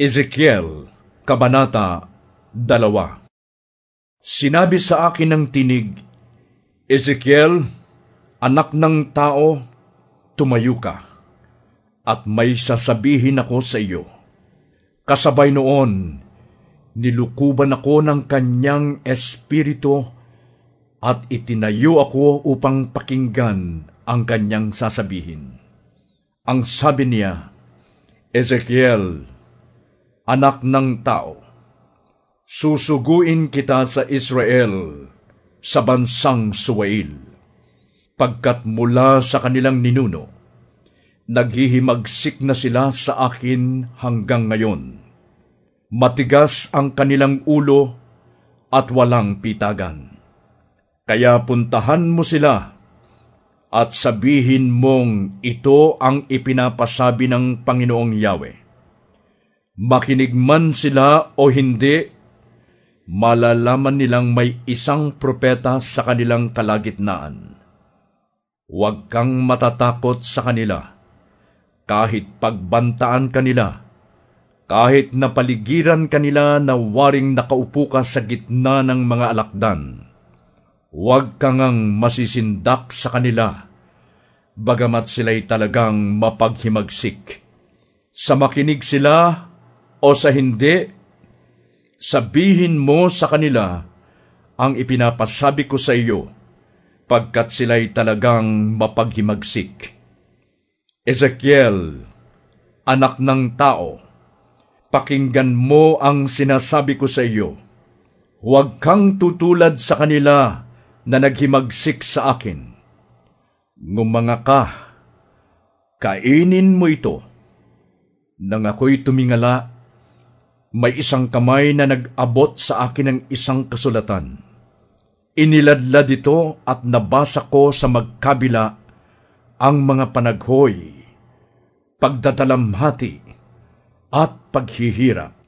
Ezekiel, Kabanata 2 Sinabi sa akin ng tinig, Ezekiel, anak ng tao, tumayo ka, at may sasabihin ako sa iyo. Kasabay noon, nilukuban ako ng kanyang espiritu at itinayo ako upang pakinggan ang kanyang sasabihin. Ang sabi niya, Ezekiel, anak ng tao, susuguin kita sa Israel, sa bansang Suwail, pagkat mula sa kanilang ninuno, naghihimagsik na sila sa akin hanggang ngayon. Matigas ang kanilang ulo at walang pitagan. Kaya puntahan mo sila at sabihin mong ito ang ipinapasabi ng Panginoong Yahweh. Makinig man sila o hindi, malalaman nilang may isang propeta sa kanilang kalagitnaan. Huwag kang matatakot sa kanila, kahit pagbantaan kanila, kahit napaligiran kanila na waring nakaupo ka sa gitna ng mga alakdan. Huwag kang ang masisindak sa kanila, bagamat sila'y talagang mapaghimagsik. Sa makinig sila o sa hindi, sabihin mo sa kanila ang ipinapasabi ko sa iyo, pagkat sila'y talagang mapaghimagsik. Ezekiel, anak ng tao, pakinggan mo ang sinasabi ko sa iyo. Huwag kang tutulad sa kanila na naghimagsik sa akin. Ngumanga ka, kainin mo ito. Nang ako'y tumingala, may isang kamay na nag-abot sa akin ng isang kasulatan. Iniladlad ito at nabasa ko sa magkabila ang mga panaghoy, pagdadalamhati, at paghihirap.